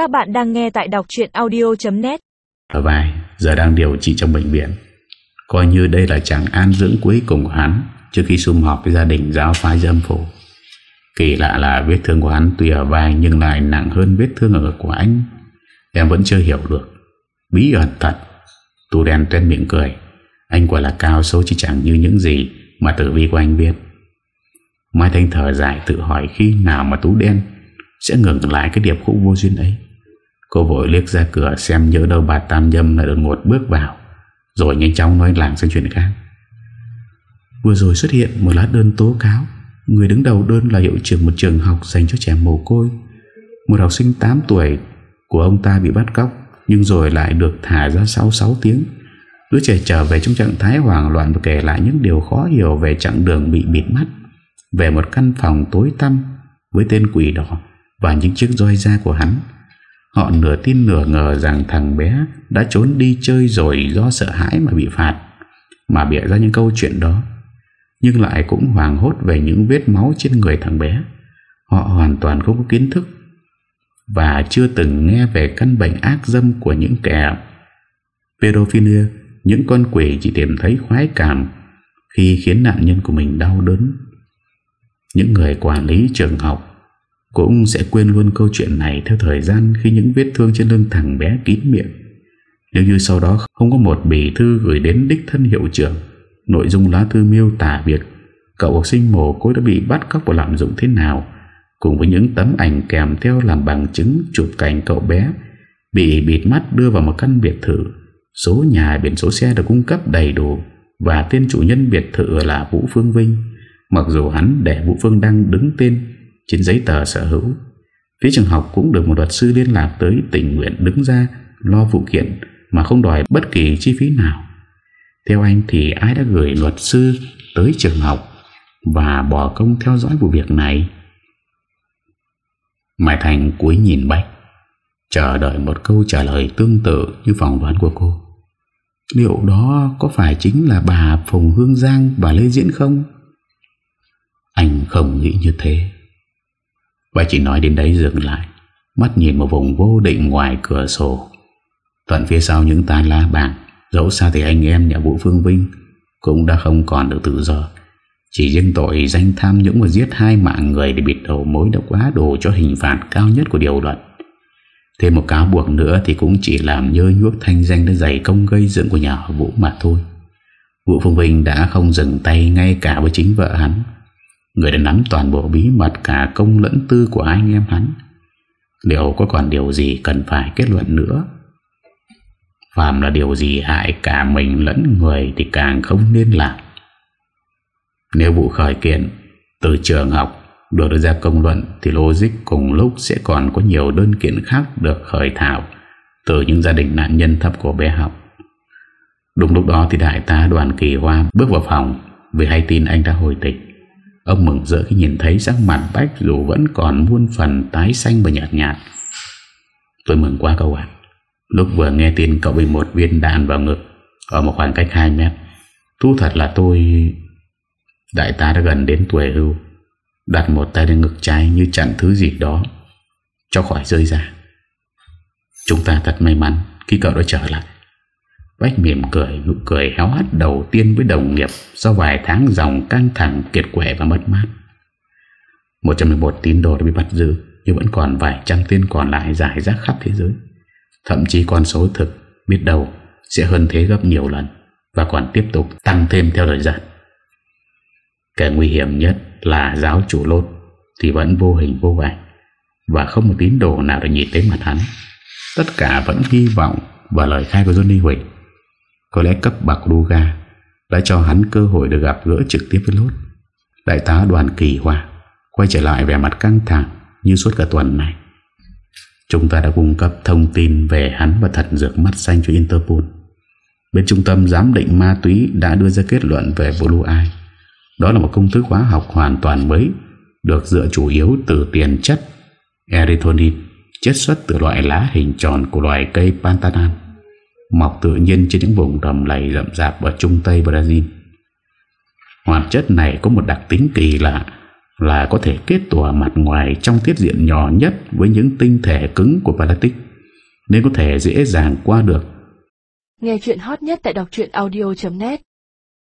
Các bạn đang nghe tại đọc chuyện audio.net Ở vai giờ đang điều trị trong bệnh viện. Coi như đây là chàng an dưỡng cuối cùng của hắn Trước khi sum họp với gia đình giáo phái dâm phủ Kỳ lạ là vết thương của hắn tuy ở vai Nhưng lại nặng hơn vết thương ở ngực của anh. Em vẫn chưa hiểu được. Bí ẩn thật. Tu đen trên miệng cười. Anh quả là cao số chỉ chẳng như những gì Mà tử vi của anh biết. Mai Thanh thở dài tự hỏi khi nào mà Tú đen Sẽ ngừng lại cái điệp khúc vô duyên ấy. Cô vội liếc ra cửa xem nhớ đâu bà Tam Nhâm lại đột ngột bước vào, Rồi nhanh chóng nói làng sang chuyện khác. Vừa rồi xuất hiện một lá đơn tố cáo, Người đứng đầu đơn là hiệu trưởng một trường học dành cho trẻ mồ côi. Một học sinh 8 tuổi của ông ta bị bắt cóc, Nhưng rồi lại được thả ra sau 6 tiếng. Đứa trẻ trở về trong trạng thái hoảng loạn Và kể lại những điều khó hiểu về chặng đường bị bịt mắt, Về một căn phòng tối tăm Với tên quỷ đỏ Và những chiếc roi da của hắn. Họ nửa tin nửa ngờ rằng thằng bé Đã trốn đi chơi rồi do sợ hãi mà bị phạt, Mà bịa ra những câu chuyện đó. Nhưng lại cũng hoàng hốt về những vết máu trên người thằng bé. Họ hoàn toàn không có kiến thức Và chưa từng nghe về căn bệnh ác dâm của những kẻ Pedophilia, Những con quỷ chỉ tìm thấy khoái cảm Khi khiến nạn nhân của mình đau đớn. Những người quản lý trường học cũng sẽ quên luôn câu chuyện này theo thời gian khi những vết thương trên lưng thằng bé kín miệng. Nếu như sau đó không có một bì thư gửi đến đích thân hiệu trưởng, nội dung lá thư miêu tả việc cậu học sinh mồ côi đã bị bắt cóc và lạm dụng thế nào, cùng với những tấm ảnh kèm theo làm bằng chứng chụp cảnh cậu bé bị bịt mắt đưa vào một căn biệt thự. Số nhà biển số xe được cung cấp đầy đủ và tên chủ nhân biệt thự là Vũ Phương Vinh. Mặc dù hắn để Vũ Phương đang đứng tên trên giấy tờ sở hữu. Phía trường học cũng được một luật sư liên lạc tới tình nguyện đứng ra lo vụ kiện mà không đòi bất kỳ chi phí nào. Theo anh thì ai đã gửi luật sư tới trường học và bỏ công theo dõi vụ việc này? Mai Thành cuối nhìn Bách, chờ đợi một câu trả lời tương tự như phỏng đoán của cô. Liệu đó có phải chính là bà Phùng Hương Giang và Lê Diễn không? Anh không nghĩ như thế. Và chỉ nói đến đấy dừng lại, Mắt nhìn một vùng vô định ngoài cửa sổ. Tận phía sau những tàn lá bạc, Dẫu sao thì anh em nhà Vũ Phương Vinh Cũng đã không còn được tự do. Chỉ riêng tội danh tham nhũng Và giết hai mạng người để bịt đầu mối Đã quá đủ cho hình phạt cao nhất của điều luật Thêm một cáo buộc nữa Thì cũng chỉ làm nhơ nhuốc thanh danh Để dày công gây dựng của nhà Vũ mà thôi. Vũ Phương Vinh đã không dừng tay Ngay cả với chính vợ hắn. Người đã nắm toàn bộ bí mật cả công lẫn tư của anh em hắn. Liệu có còn điều gì cần phải kết luận nữa? Phạm là điều gì hại cả mình lẫn người Thì càng không nên làm. Nếu vụ khởi kiện Từ trường học được đưa ra công luận Thì logic cùng lúc sẽ còn có nhiều đơn kiện khác được khởi thảo Từ những gia đình nạn nhân thấp của bé học. Đúng lúc đó thì đại tá đoàn kỳ hoa bước vào phòng Vì hay tin anh đã hồi tịch. Ông mừng rỡ khi nhìn thấy sắc mặt Bách dù vẫn còn muôn phần tái xanh và nhạt nhạt. Tôi mừng quá cậu ạ. Lúc vừa nghe tin cậu bị một viên đạn vào ngực, ở một khoảng cách 2 mét. Thú thật là tôi... Đại tá đã gần đến tuổi hưu. Đặt một tay lên ngực trái như chặn thứ gì đó, cho khỏi rơi ra. Chúng ta thật may mắn khi cậu đã trở lại. Bách mỉm cười, nụ cười héo hắt đầu tiên với đồng nghiệp Sau vài tháng dòng căng thẳng, kiệt quệ và mất mát. 111 tín đồ đã bị bắt giữ, Nhưng vẫn còn vài trăm tên còn lại giải rác khắp thế giới. Thậm chí con số thực biết đâu sẽ hơn thế gấp nhiều lần Và còn tiếp tục tăng thêm theo thời gian. Kẻ nguy hiểm nhất là giáo chủ lốt Thì vẫn vô hình vô ảnh Và không một tín đồ nào được nhìn thấy mặt hắn. Tất cả vẫn hy vọng vào lời khai của Johnny Huỳnh có lẽ cấp bạc Luga đã cho hắn cơ hội được gặp gỡ trực tiếp với Lốt. Đại tá đoàn kỳ hoa quay trở lại vẻ mặt căng thẳng như suốt cả tuần này. Chúng ta đã cung cấp thông tin về hắn và thật dược mắt xanh cho Interpol. Bên trung tâm giám định ma túy đã đưa ra kết luận về Blue Eye. Đó là một công thức hóa học hoàn toàn mới, được dựa chủ yếu từ tiền chất erythronin, chất xuất từ loại lá hình tròn của loài cây pantanan mọc tự nhiên trên những vùng đầm lầy rậm rạp ở trung tây Brazil. Hoạt chất này có một đặc tính kỳ lạ là có thể kết tủa mặt ngoài trong tiết diện nhỏ nhất với những tinh thể cứng của plastic, nên có thể dễ dàng qua được. Nghe chuyện hot nhất tại đọc audio.net